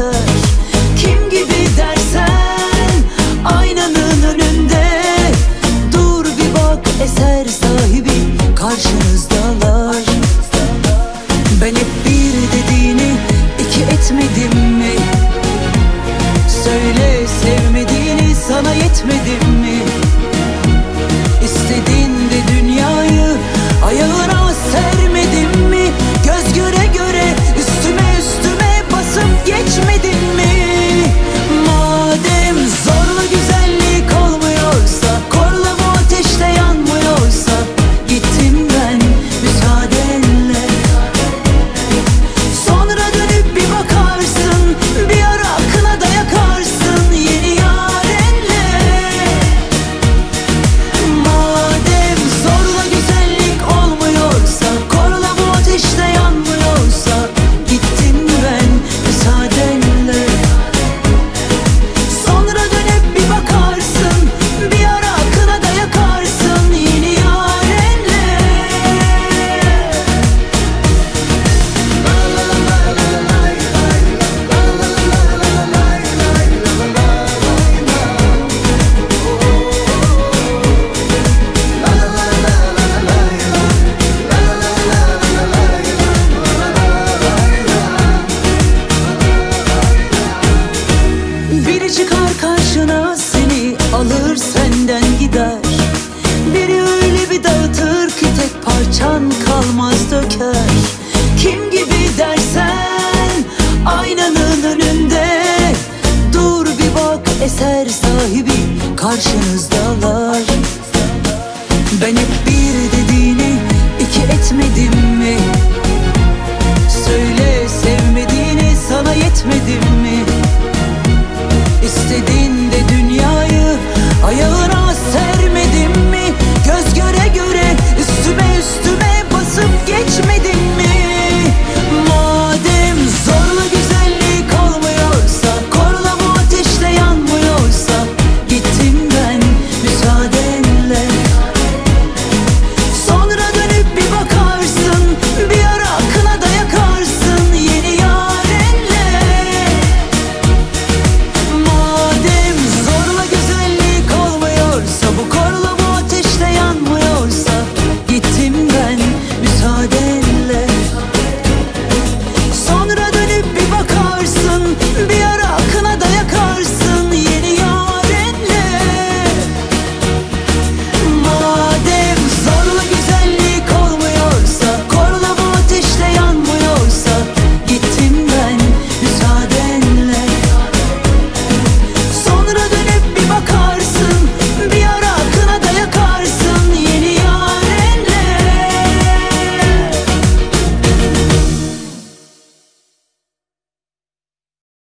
taş Kim gibi dersen aynanın önünde. Dur bir bak eser sahibi karşınızda. karşınızdalar. Ben hep bir dediğini iki etmedim.